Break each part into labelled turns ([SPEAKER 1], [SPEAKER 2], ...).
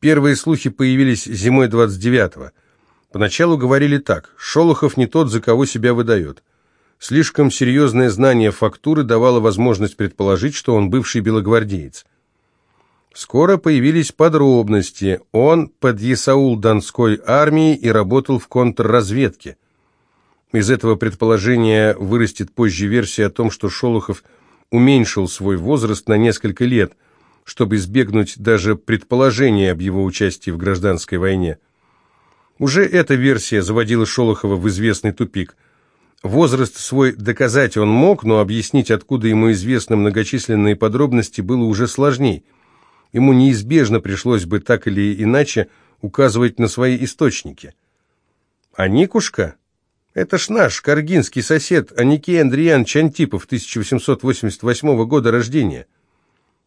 [SPEAKER 1] Первые слухи появились зимой 29-го. Поначалу говорили так, Шолохов не тот, за кого себя выдает. Слишком серьезное знание фактуры давало возможность предположить, что он бывший белогвардеец. Скоро появились подробности. Он под Есаул Донской армии и работал в контрразведке. Из этого предположения вырастет позже версия о том, что Шолохов уменьшил свой возраст на несколько лет, чтобы избегнуть даже предположения об его участии в гражданской войне. Уже эта версия заводила Шолохова в известный тупик. Возраст свой доказать он мог, но объяснить, откуда ему известны многочисленные подробности, было уже сложней – ему неизбежно пришлось бы так или иначе указывать на свои источники. А Никушка? Это ж наш каргинский сосед Аникей Андриан Чантипов, 1888 года рождения.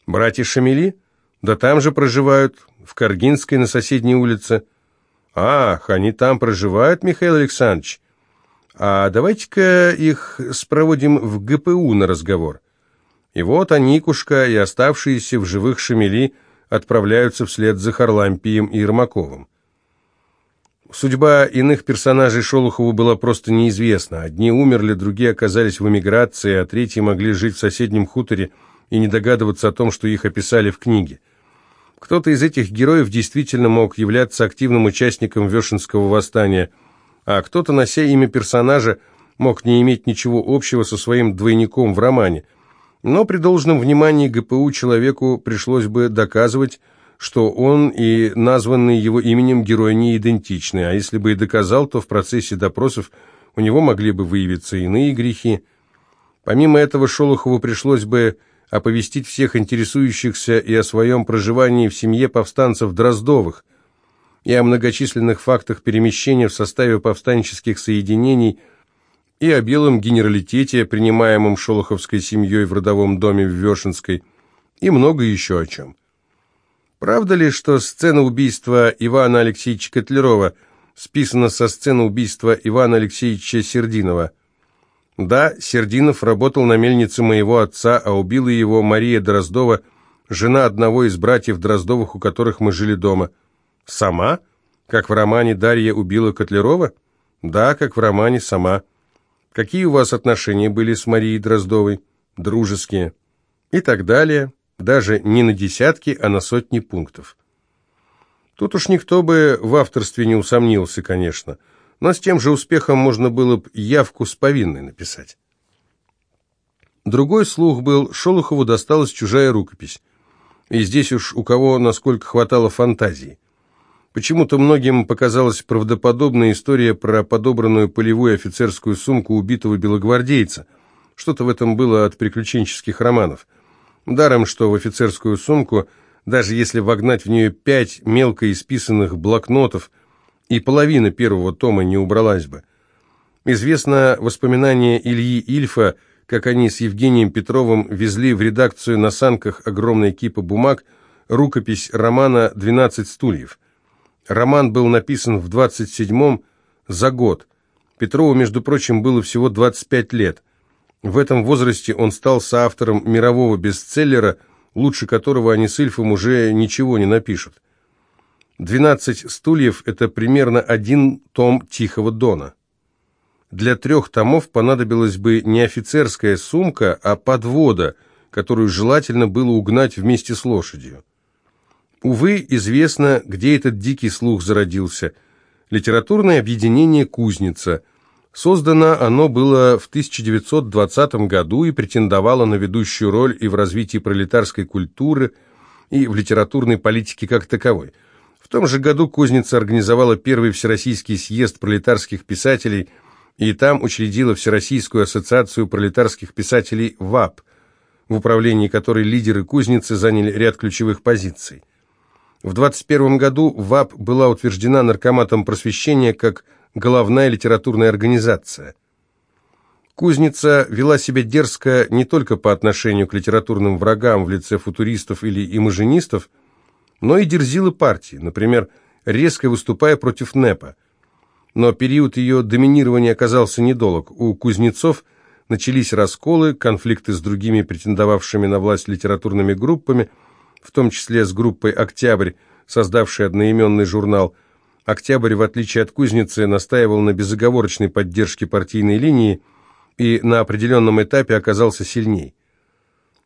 [SPEAKER 1] Братья Шамили? Да там же проживают, в Каргинской на соседней улице. Ах, они там проживают, Михаил Александрович? А давайте-ка их спроводим в ГПУ на разговор. И вот Аникушка и оставшиеся в живых Шамили отправляются вслед за Харлампием и Ермаковым. Судьба иных персонажей Шолохову была просто неизвестна. Одни умерли, другие оказались в эмиграции, а третьи могли жить в соседнем хуторе и не догадываться о том, что их описали в книге. Кто-то из этих героев действительно мог являться активным участником Вешенского восстания, а кто-то, нося имя персонажа, мог не иметь ничего общего со своим двойником в романе – но при должном внимании ГПУ человеку пришлось бы доказывать, что он и названный его именем герой не идентичны, а если бы и доказал, то в процессе допросов у него могли бы выявиться иные грехи. Помимо этого Шолохову пришлось бы оповестить всех интересующихся и о своем проживании в семье повстанцев Дроздовых, и о многочисленных фактах перемещения в составе повстанческих соединений – и о белом генералитете, принимаемом шолоховской семьей в родовом доме в Вешенской, и много еще о чем. Правда ли, что сцена убийства Ивана Алексеевича Котлерова списана со сцены убийства Ивана Алексеевича Сердинова? Да, Сердинов работал на мельнице моего отца, а убила его Мария Дроздова, жена одного из братьев Дроздовых, у которых мы жили дома. Сама? Как в романе «Дарья убила Котлерова»? Да, как в романе «Сама». Какие у вас отношения были с Марией Дроздовой? Дружеские. И так далее. Даже не на десятки, а на сотни пунктов. Тут уж никто бы в авторстве не усомнился, конечно. Но с тем же успехом можно было бы явку с повинной написать. Другой слух был, Шолохову досталась чужая рукопись. И здесь уж у кого насколько хватало фантазии. Почему-то многим показалась правдоподобная история про подобранную полевую офицерскую сумку убитого белогвардейца. Что-то в этом было от приключенческих романов. Даром, что в офицерскую сумку, даже если вогнать в нее пять мелко исписанных блокнотов, и половина первого тома не убралась бы. Известно воспоминание Ильи Ильфа, как они с Евгением Петровым везли в редакцию на санках огромной кипы бумаг, рукопись романа «12 стульев». Роман был написан в 27-м за год. Петрову, между прочим, было всего 25 лет. В этом возрасте он стал соавтором мирового бестселлера, лучше которого они с Ильфом уже ничего не напишут. «Двенадцать стульев» — это примерно один том «Тихого дона». Для трех томов понадобилась бы не офицерская сумка, а подвода, которую желательно было угнать вместе с лошадью. Увы, известно, где этот дикий слух зародился. Литературное объединение «Кузница». Создано оно было в 1920 году и претендовало на ведущую роль и в развитии пролетарской культуры, и в литературной политике как таковой. В том же году Кузница организовала первый Всероссийский съезд пролетарских писателей и там учредила Всероссийскую ассоциацию пролетарских писателей ВАП, в управлении которой лидеры Кузницы заняли ряд ключевых позиций. В 21 году ВАП была утверждена Наркоматом просвещения как головная литературная организация. Кузница вела себя дерзко не только по отношению к литературным врагам в лице футуристов или имажинистов, но и дерзила партии, например, резко выступая против НЭПа. Но период ее доминирования оказался недолг. У кузнецов начались расколы, конфликты с другими претендовавшими на власть литературными группами – в том числе с группой «Октябрь», создавший одноименный журнал. Октябрь, в отличие от Кузницы, настаивал на безоговорочной поддержке партийной линии и на определенном этапе оказался сильней.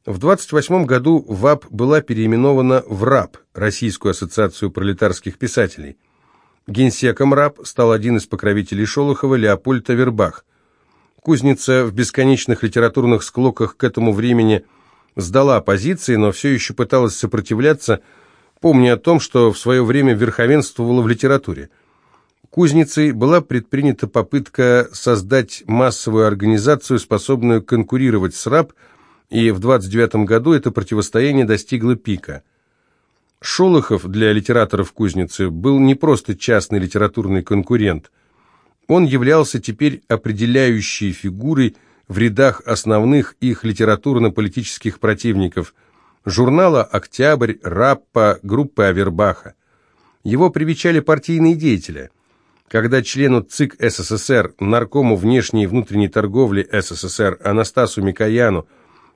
[SPEAKER 1] В 28 году ВАП была переименована в РАП, Российскую ассоциацию пролетарских писателей. Генсеком РАП стал один из покровителей Шолохова Леопольд Авербах. Кузница в бесконечных литературных склоках к этому времени сдала позиции, но все еще пыталась сопротивляться, помня о том, что в свое время верховенствовала в литературе. Кузницей была предпринята попытка создать массовую организацию, способную конкурировать с РАП, и в 29 году это противостояние достигло пика. Шолохов для литераторов Кузницы был не просто частный литературный конкурент. Он являлся теперь определяющей фигурой в рядах основных их литературно-политических противников – журнала «Октябрь», «Раппа», группы Авербаха. Его привечали партийные деятели. Когда члену ЦИК СССР, наркому внешней и внутренней торговли СССР Анастасу Микояну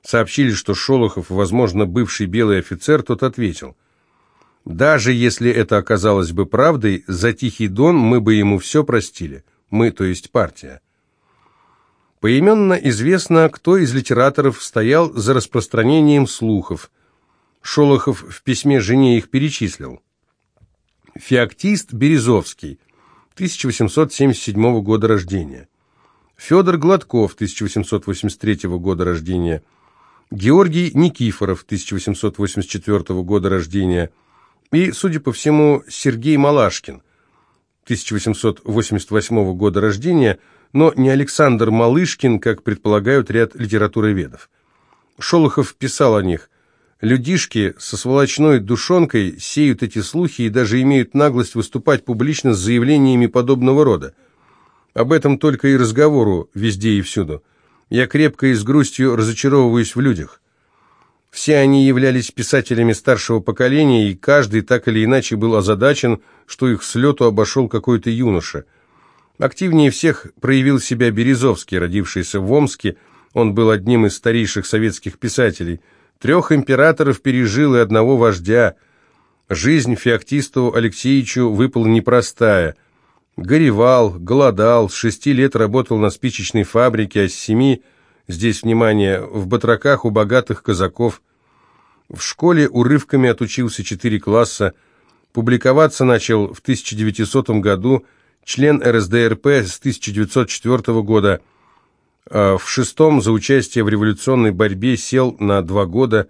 [SPEAKER 1] сообщили, что Шолохов, возможно, бывший белый офицер, тот ответил – даже если это оказалось бы правдой, за Тихий Дон мы бы ему все простили. Мы, то есть партия. Поименно известно, кто из литераторов стоял за распространением слухов. Шолохов в письме жене их перечислил. Феоктист Березовский, 1877 года рождения. Федор Гладков, 1883 года рождения. Георгий Никифоров, 1884 года рождения и, судя по всему, Сергей Малашкин, 1888 года рождения, но не Александр Малышкин, как предполагают ряд литературоведов. Шолохов писал о них. «Людишки со сволочной душонкой сеют эти слухи и даже имеют наглость выступать публично с заявлениями подобного рода. Об этом только и разговору везде и всюду. Я крепко и с грустью разочаровываюсь в людях. Все они являлись писателями старшего поколения, и каждый так или иначе был озадачен, что их с лету обошел какой-то юноша. Активнее всех проявил себя Березовский, родившийся в Омске. Он был одним из старейших советских писателей. Трех императоров пережил и одного вождя. Жизнь Феоктисту Алексеевичу выпала непростая. Горевал, голодал, с шести лет работал на спичечной фабрике, а с семи здесь, внимание, в батраках у богатых казаков. В школе урывками отучился четыре класса, публиковаться начал в 1900 году, член РСДРП с 1904 года, а в шестом за участие в революционной борьбе сел на два года,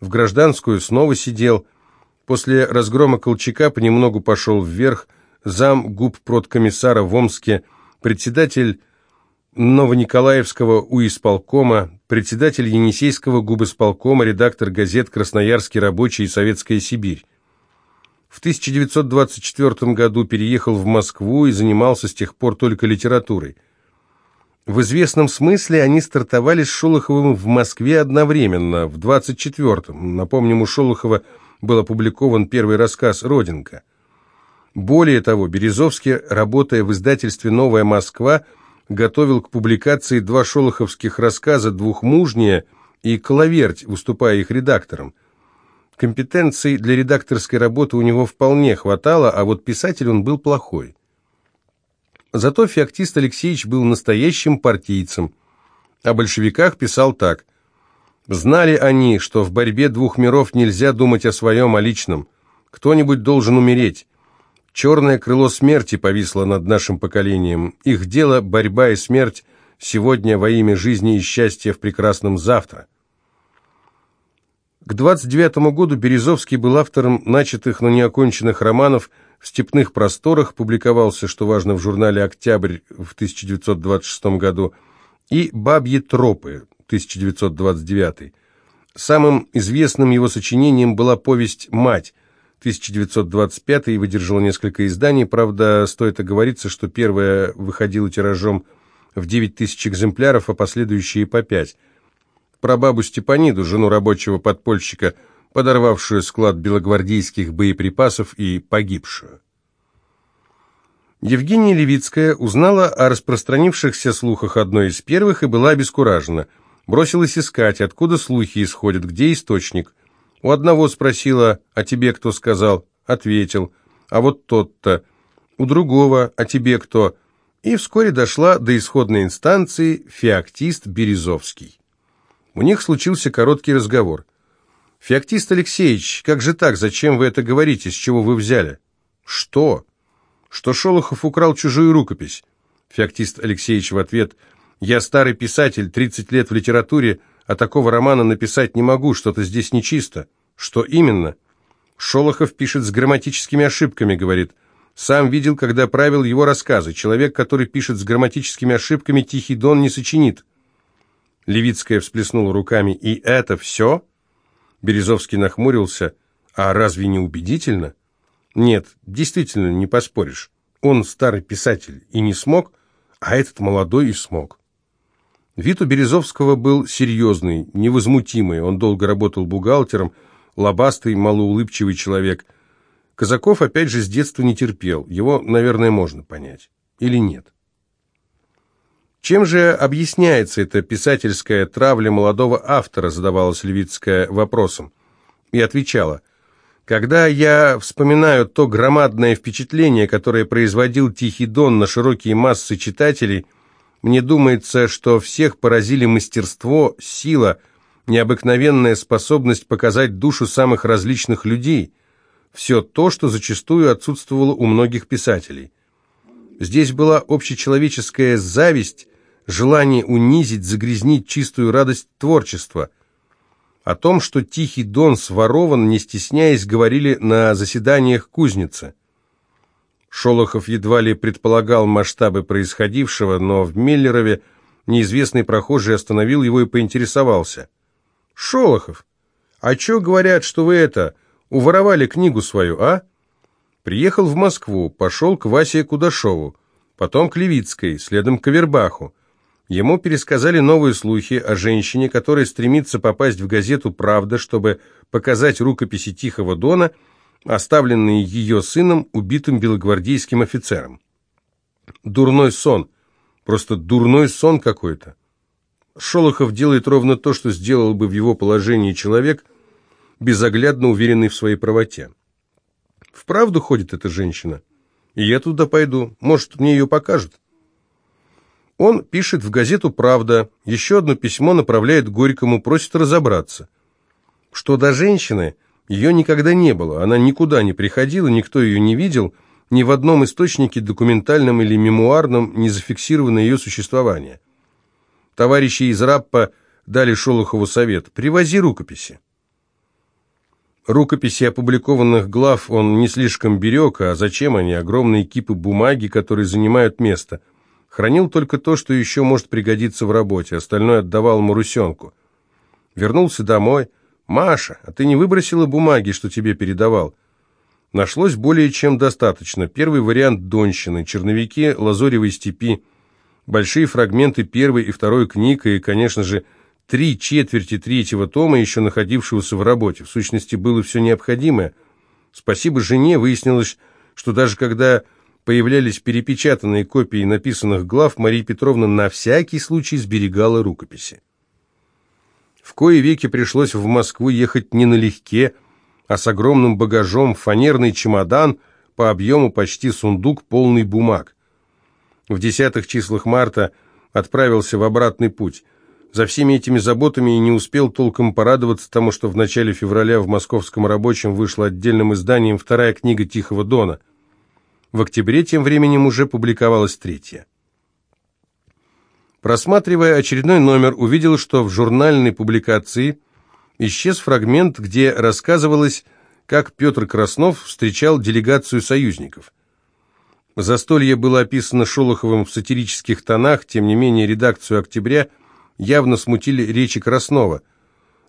[SPEAKER 1] в гражданскую снова сидел, после разгрома Колчака понемногу пошел вверх, зам губ продкомиссара в Омске, председатель Новониколаевского уисполкома, председатель Енисейского губысполкома, редактор газет «Красноярский рабочий» и «Советская Сибирь». В 1924 году переехал в Москву и занимался с тех пор только литературой. В известном смысле они стартовали с Шолоховым в Москве одновременно, в 24-м. Напомним, у Шолохова был опубликован первый рассказ «Родинка». Более того, Березовский, работая в издательстве «Новая Москва», готовил к публикации два шолоховских рассказа «Двухмужняя» и «Коловерть», выступая их редактором. Компетенций для редакторской работы у него вполне хватало, а вот писатель он был плохой. Зато Феоктист Алексеевич был настоящим партийцем. О большевиках писал так. «Знали они, что в борьбе двух миров нельзя думать о своем, о личном. Кто-нибудь должен умереть. Черное крыло смерти повисло над нашим поколением. Их дело – борьба и смерть сегодня во имя жизни и счастья в прекрасном завтра. К 29 году Березовский был автором начатых, но не оконченных романов «В степных просторах», публиковался, что важно, в журнале «Октябрь» в 1926 году, и «Бабьи тропы» 1929. Самым известным его сочинением была повесть «Мать», 1925 и выдержала несколько изданий, правда, стоит оговориться, что первая выходила тиражом в 9 тысяч экземпляров, а последующие по 5. Про бабу Степаниду, жену рабочего подпольщика, подорвавшую склад белогвардейских боеприпасов и погибшую. Евгения Левицкая узнала о распространившихся слухах одной из первых и была обескуражена. Бросилась искать, откуда слухи исходят, где источник – у одного спросила, а тебе кто сказал? Ответил. А вот тот-то. У другого. А тебе кто? И вскоре дошла до исходной инстанции феоктист Березовский. У них случился короткий разговор. «Феоктист Алексеевич, как же так? Зачем вы это говорите? С чего вы взяли?» «Что?» «Что Шолохов украл чужую рукопись?» Феоктист Алексеевич в ответ «Я старый писатель, 30 лет в литературе, а такого романа написать не могу, что-то здесь нечисто». «Что именно?» «Шолохов пишет с грамматическими ошибками», — говорит. «Сам видел, когда правил его рассказы. Человек, который пишет с грамматическими ошибками, Тихий Дон не сочинит». Левицкая всплеснула руками. «И это все?» Березовский нахмурился. «А разве не убедительно?» «Нет, действительно, не поспоришь. Он старый писатель и не смог, а этот молодой и смог». Вид у Березовского был серьезный, невозмутимый. Он долго работал бухгалтером, лобастый, малоулыбчивый человек. Казаков, опять же, с детства не терпел. Его, наверное, можно понять. Или нет? Чем же объясняется эта писательская травля молодого автора, задавалась Левицкая вопросом. И отвечала, когда я вспоминаю то громадное впечатление, которое производил «Тихий дон» на широкие массы читателей, мне думается, что всех поразили мастерство, сила, необыкновенная способность показать душу самых различных людей, все то, что зачастую отсутствовало у многих писателей. Здесь была общечеловеческая зависть, желание унизить, загрязнить чистую радость творчества. О том, что Тихий Дон сворован, не стесняясь, говорили на заседаниях кузницы. Шолохов едва ли предполагал масштабы происходившего, но в Миллерове неизвестный прохожий остановил его и поинтересовался. «Шолохов, а чё говорят, что вы это, уворовали книгу свою, а?» Приехал в Москву, пошел к Васе Кудашову, потом к Левицкой, следом к Авербаху. Ему пересказали новые слухи о женщине, которая стремится попасть в газету «Правда», чтобы показать рукописи Тихого Дона, оставленные ее сыном, убитым белогвардейским офицером. Дурной сон. Просто дурной сон какой-то. Шолохов делает ровно то, что сделал бы в его положении человек, безоглядно уверенный в своей правоте. Вправду ходит эта женщина? И я туда пойду. Может, мне ее покажут? Он пишет в газету «Правда», еще одно письмо направляет Горькому, просит разобраться. Что до женщины, ее никогда не было, она никуда не приходила, никто ее не видел, ни в одном источнике, документальном или мемуарном, не зафиксировано ее существование. Товарищи из Раппа дали Шолохову совет «привози рукописи». Рукописи опубликованных глав он не слишком берег, а зачем они, огромные кипы бумаги, которые занимают место – Хранил только то, что еще может пригодиться в работе, остальное отдавал Марусенку. Вернулся домой. «Маша, а ты не выбросила бумаги, что тебе передавал?» Нашлось более чем достаточно. Первый вариант Донщины, черновики Лазоревой степи, большие фрагменты первой и второй книг и, конечно же, три четверти третьего тома, еще находившегося в работе. В сущности, было все необходимое. Спасибо жене, выяснилось, что даже когда появлялись перепечатанные копии написанных глав, Мария Петровна на всякий случай сберегала рукописи. В кое веки пришлось в Москву ехать не налегке, а с огромным багажом, фанерный чемодан, по объему почти сундук, полный бумаг. В десятых числах марта отправился в обратный путь. За всеми этими заботами и не успел толком порадоваться тому, что в начале февраля в московском рабочем вышла отдельным изданием вторая книга Тихого Дона – в октябре тем временем уже публиковалась третья. Просматривая очередной номер, увидел, что в журнальной публикации исчез фрагмент, где рассказывалось, как Петр Краснов встречал делегацию союзников. Застолье было описано Шолоховым в сатирических тонах, тем не менее редакцию «Октября» явно смутили речи Краснова.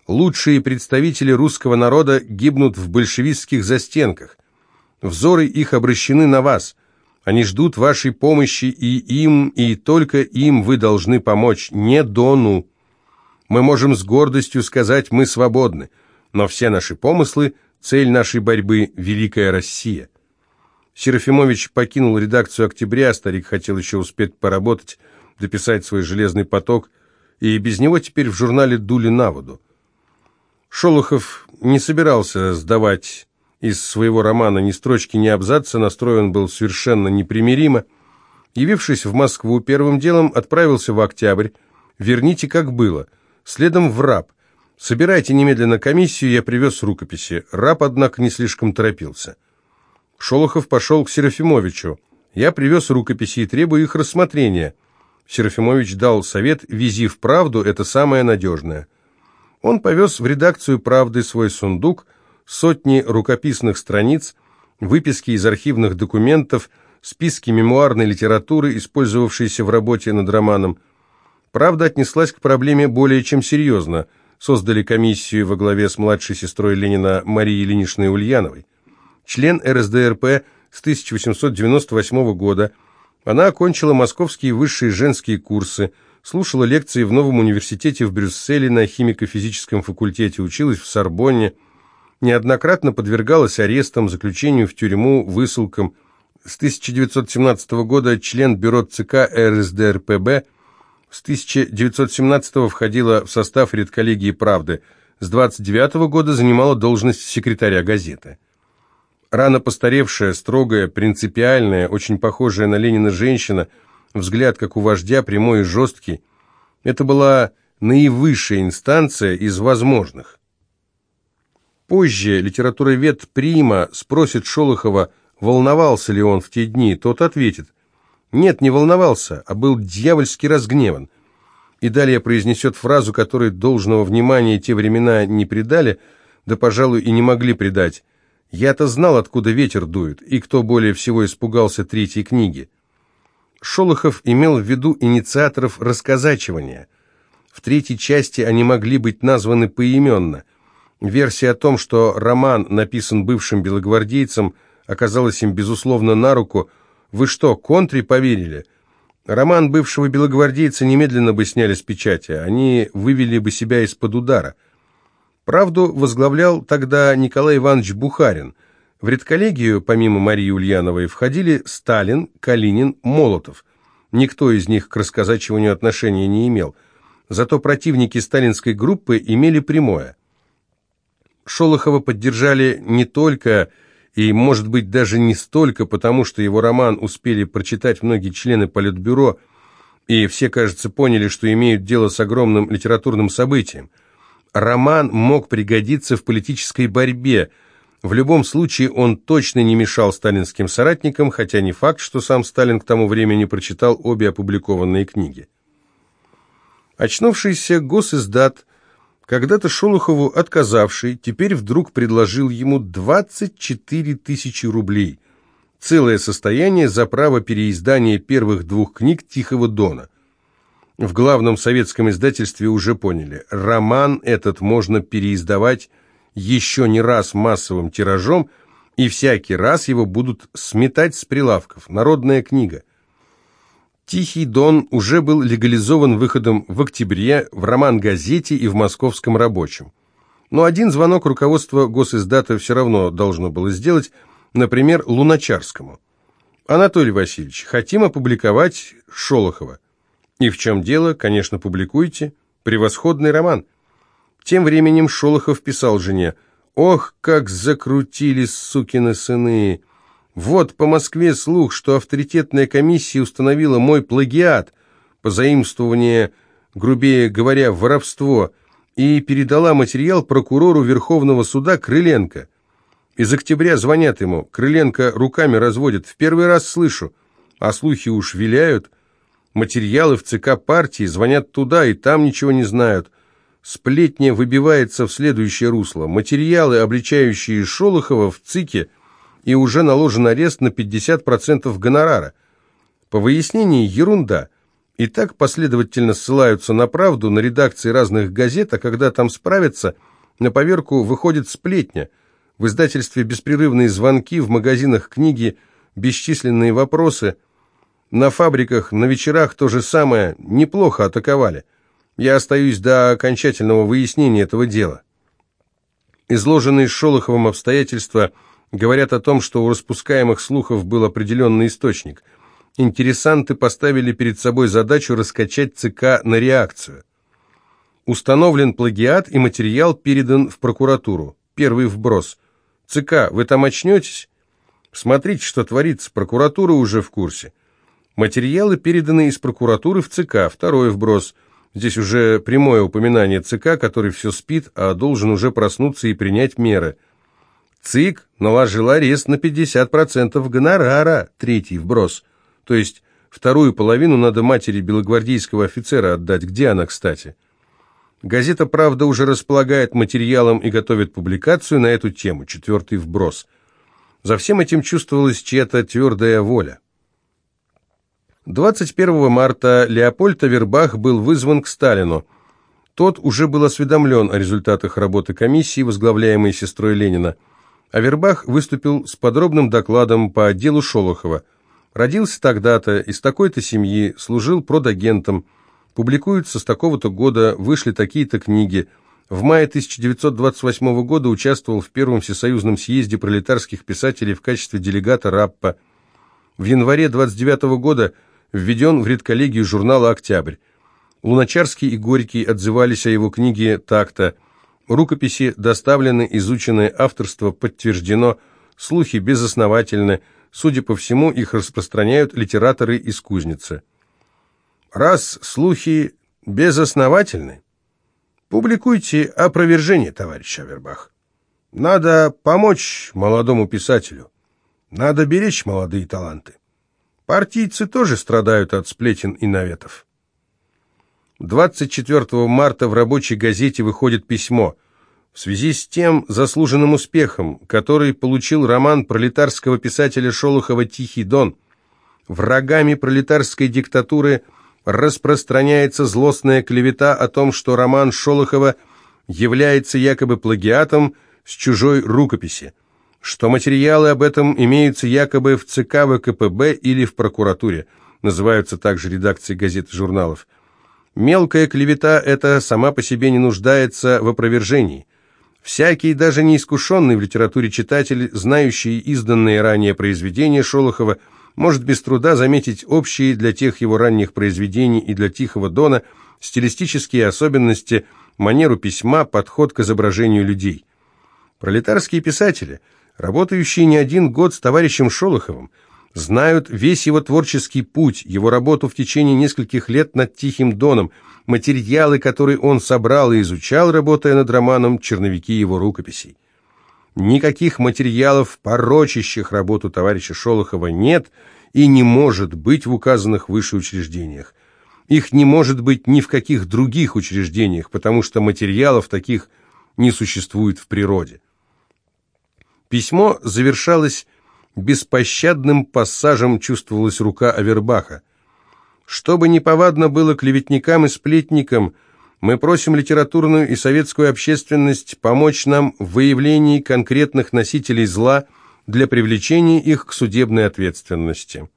[SPEAKER 1] «Лучшие представители русского народа гибнут в большевистских застенках. Взоры их обращены на вас. Они ждут вашей помощи, и им, и только им вы должны помочь, не Дону. Мы можем с гордостью сказать, мы свободны, но все наши помыслы, цель нашей борьбы – Великая Россия. Серафимович покинул редакцию «Октября», старик хотел еще успеть поработать, дописать свой «Железный поток», и без него теперь в журнале дули на воду. Шолохов не собирался сдавать из своего романа «Ни строчки, ни абзаца» настроен был совершенно непримиримо. Явившись в Москву, первым делом отправился в Октябрь. «Верните, как было». Следом в РАП. «Собирайте немедленно комиссию, я привез рукописи». РАП, однако, не слишком торопился. Шолохов пошел к Серафимовичу. «Я привез рукописи и требую их рассмотрения». Серафимович дал совет «Вези в правду, это самое надежное». Он повез в редакцию «Правды» свой сундук, сотни рукописных страниц, выписки из архивных документов, списки мемуарной литературы, использовавшейся в работе над романом. «Правда» отнеслась к проблеме более чем серьезно. Создали комиссию во главе с младшей сестрой Ленина Марией Ильиничной Ульяновой. Член РСДРП с 1898 года, она окончила московские высшие женские курсы – слушала лекции в новом университете в Брюсселе на химико-физическом факультете, училась в Сорбонне, неоднократно подвергалась арестам, заключению в тюрьму, высылкам. С 1917 года член бюро ЦК РСДРПБ, с 1917 входила в состав редколлегии «Правды», с 29 года занимала должность секретаря газеты. Рано постаревшая, строгая, принципиальная, очень похожая на Ленина женщина – взгляд, как у вождя, прямой и жесткий. Это была наивысшая инстанция из возможных. Позже литературовед Прима спросит Шолохова, волновался ли он в те дни. Тот ответит, нет, не волновался, а был дьявольски разгневан. И далее произнесет фразу, которой должного внимания те времена не придали, да, пожалуй, и не могли придать. «Я-то знал, откуда ветер дует, и кто более всего испугался третьей книги». Шолохов имел в виду инициаторов расказачивания. В третьей части они могли быть названы поименно. Версия о том, что роман написан бывшим белогвардейцем, оказалась им, безусловно, на руку. Вы что, контри поверили? Роман бывшего белогвардейца немедленно бы сняли с печати, они вывели бы себя из-под удара. Правду возглавлял тогда Николай Иванович Бухарин – в редколлегию, помимо Марии Ульяновой, входили Сталин, Калинин, Молотов. Никто из них к рассказачиванию отношения не имел. Зато противники сталинской группы имели прямое. Шолохова поддержали не только и, может быть, даже не столько, потому что его роман успели прочитать многие члены Политбюро, и все, кажется, поняли, что имеют дело с огромным литературным событием. Роман мог пригодиться в политической борьбе – в любом случае он точно не мешал сталинским соратникам, хотя не факт, что сам Сталин к тому времени прочитал обе опубликованные книги. Очнувшийся госиздат, когда-то Шолохову отказавший, теперь вдруг предложил ему 24 тысячи рублей. Целое состояние за право переиздания первых двух книг «Тихого дона». В главном советском издательстве уже поняли, роман этот можно переиздавать еще не раз массовым тиражом, и всякий раз его будут сметать с прилавков. Народная книга. «Тихий дон» уже был легализован выходом в октябре в роман-газете и в «Московском рабочем». Но один звонок руководства госиздата все равно должно было сделать, например, Луначарскому. «Анатолий Васильевич, хотим опубликовать Шолохова». «И в чем дело? Конечно, публикуйте. Превосходный роман». Тем временем Шолохов писал жене, «Ох, как закрутились сукины сыны! Вот по Москве слух, что авторитетная комиссия установила мой плагиат, позаимствование, грубее говоря, воровство, и передала материал прокурору Верховного суда Крыленко. Из октября звонят ему, Крыленко руками разводит, в первый раз слышу, а слухи уж виляют. Материалы в ЦК партии звонят туда, и там ничего не знают. Сплетня выбивается в следующее русло. Материалы, обличающие Шолохова в ЦИКе, и уже наложен арест на 50% гонорара. По выяснении ерунда. И так последовательно ссылаются на правду на редакции разных газет, а когда там справятся, на поверку выходит сплетня. В издательстве беспрерывные звонки, в магазинах книги, бесчисленные вопросы. На фабриках, на вечерах то же самое, неплохо атаковали. Я остаюсь до окончательного выяснения этого дела. Изложенные Шолоховым обстоятельства говорят о том, что у распускаемых слухов был определенный источник. Интересанты поставили перед собой задачу раскачать ЦК на реакцию. Установлен плагиат и материал передан в прокуратуру. Первый вброс. ЦК, вы там очнетесь? Смотрите, что творится, прокуратура уже в курсе. Материалы переданы из прокуратуры в ЦК, второй вброс. Здесь уже прямое упоминание ЦК, который все спит, а должен уже проснуться и принять меры. ЦИК наложил арест на 50% гонорара, третий вброс. То есть вторую половину надо матери белогвардейского офицера отдать. Где она, кстати? Газета «Правда» уже располагает материалом и готовит публикацию на эту тему, четвертый вброс. За всем этим чувствовалась чья-то твердая воля. 21 марта Леопольд Авербах был вызван к Сталину. Тот уже был осведомлен о результатах работы комиссии, возглавляемой сестрой Ленина. Авербах выступил с подробным докладом по делу Шолохова. Родился тогда-то, из такой-то семьи, служил продагентом. Публикуются с такого-то года, вышли такие-то книги. В мае 1928 года участвовал в Первом всесоюзном съезде пролетарских писателей в качестве делегата РАППа. В январе 29 года – введен в редколлегию журнала «Октябрь». Луначарский и Горький отзывались о его книге так-то. Рукописи доставлены, изучены, авторство подтверждено, слухи безосновательны, судя по всему, их распространяют литераторы из кузницы. Раз слухи безосновательны, публикуйте опровержение, товарищ Авербах. Надо помочь молодому писателю. Надо беречь молодые таланты. Партийцы тоже страдают от сплетен и наветов. 24 марта в рабочей газете выходит письмо в связи с тем заслуженным успехом, который получил роман пролетарского писателя Шолохова «Тихий дон». Врагами пролетарской диктатуры распространяется злостная клевета о том, что роман Шолохова является якобы плагиатом с чужой рукописи что материалы об этом имеются якобы в ЦК ВКПБ или в прокуратуре, называются также редакции газет и журналов. Мелкая клевета эта сама по себе не нуждается в опровержении. Всякий, даже неискушенный в литературе читатель, знающий изданные ранее произведения Шолохова, может без труда заметить общие для тех его ранних произведений и для Тихого Дона стилистические особенности, манеру письма, подход к изображению людей. Пролетарские писатели – работающие не один год с товарищем Шолоховым, знают весь его творческий путь, его работу в течение нескольких лет над Тихим Доном, материалы, которые он собрал и изучал, работая над романом, черновики его рукописей. Никаких материалов, порочащих работу товарища Шолохова, нет и не может быть в указанных выше учреждениях. Их не может быть ни в каких других учреждениях, потому что материалов таких не существует в природе. Письмо завершалось беспощадным пассажем, чувствовалась рука Авербаха. Чтобы неповадно было клеветникам и сплетникам, мы просим литературную и советскую общественность помочь нам в выявлении конкретных носителей зла для привлечения их к судебной ответственности.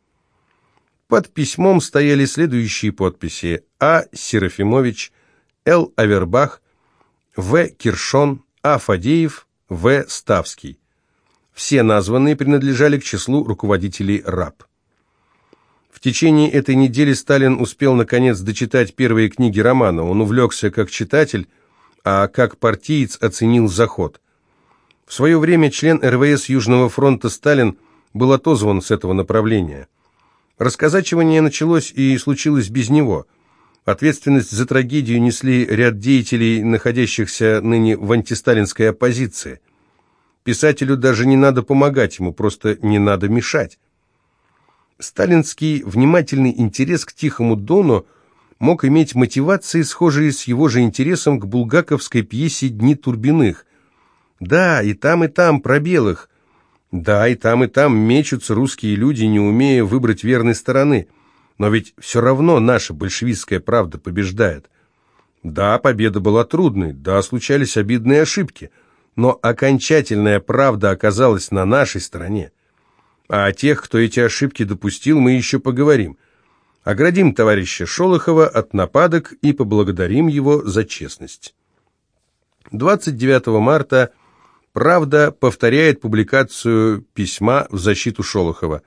[SPEAKER 1] Под письмом стояли следующие подписи А. Серафимович, Л. Авербах, В. Киршон, А. Фадеев, В. Ставский. Все названные принадлежали к числу руководителей РАП. В течение этой недели Сталин успел наконец дочитать первые книги романа. Он увлекся как читатель, а как партиец оценил заход. В свое время член РВС Южного фронта Сталин был отозван с этого направления. Расказачивание началось и случилось без него. Ответственность за трагедию несли ряд деятелей, находящихся ныне в антисталинской оппозиции. Писателю даже не надо помогать ему, просто не надо мешать. Сталинский внимательный интерес к Тихому Дону мог иметь мотивации, схожие с его же интересом к булгаковской пьесе «Дни Турбиных». Да, и там, и там про белых. Да, и там, и там мечутся русские люди, не умея выбрать верной стороны. Но ведь все равно наша большевистская правда побеждает. Да, победа была трудной, да, случались обидные ошибки – но окончательная правда оказалась на нашей стороне. А о тех, кто эти ошибки допустил, мы еще поговорим. Оградим товарища Шолохова от нападок и поблагодарим его за честность. 29 марта «Правда» повторяет публикацию письма в защиту Шолохова.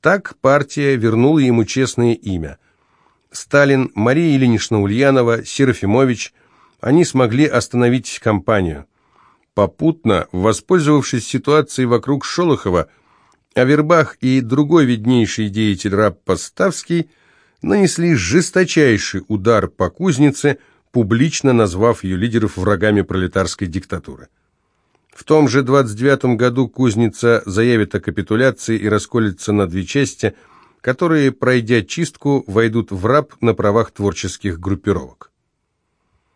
[SPEAKER 1] Так партия вернула ему честное имя. Сталин, Мария Ильинична Ульянова, Серафимович, они смогли остановить кампанию. Попутно, воспользовавшись ситуацией вокруг Шолохова, Авербах и другой виднейший деятель раб Поставский нанесли жесточайший удар по кузнице, публично назвав ее лидеров врагами пролетарской диктатуры. В том же 29 году кузница заявит о капитуляции и расколется на две части, которые, пройдя чистку, войдут в раб на правах творческих группировок.